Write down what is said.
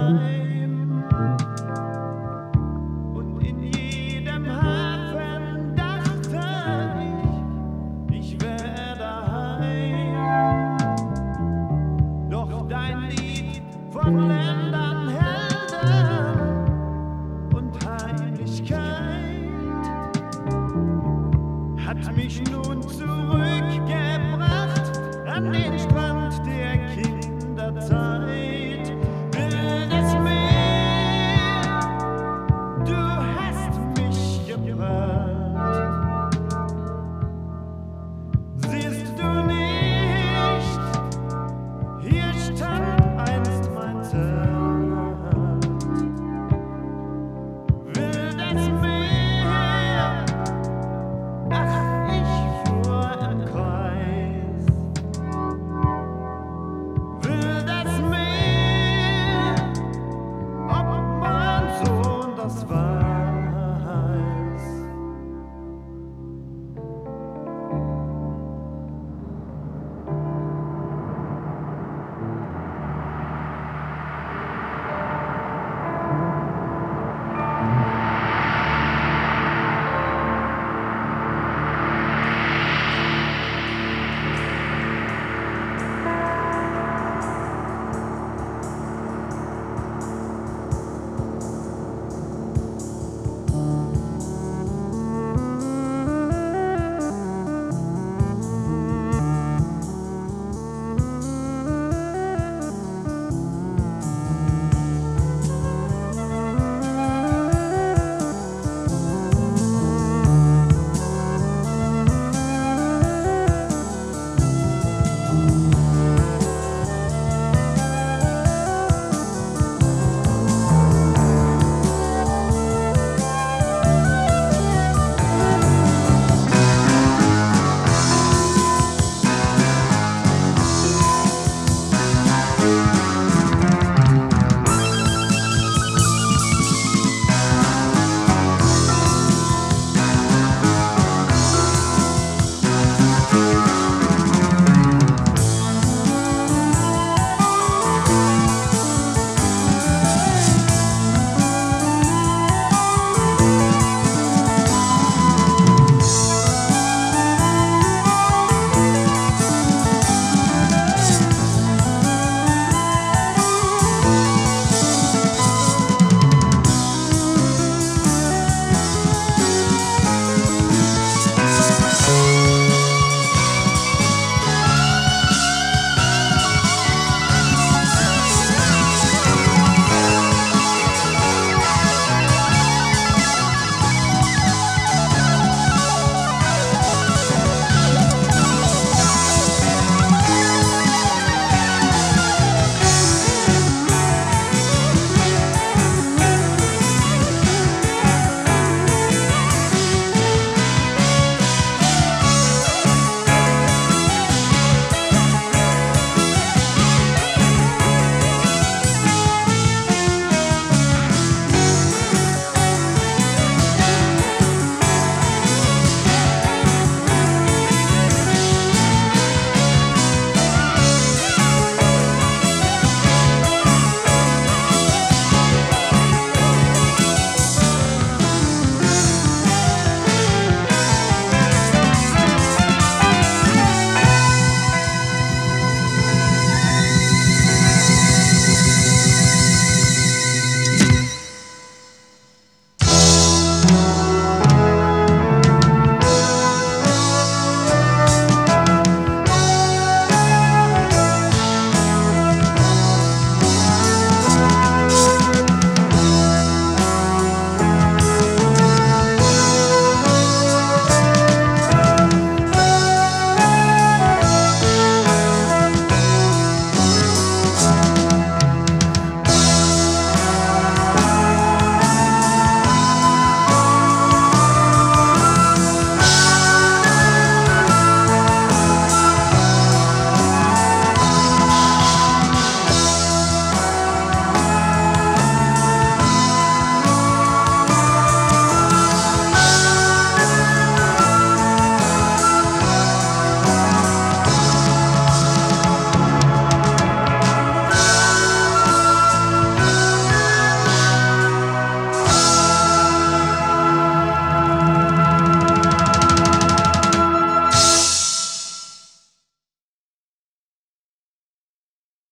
time.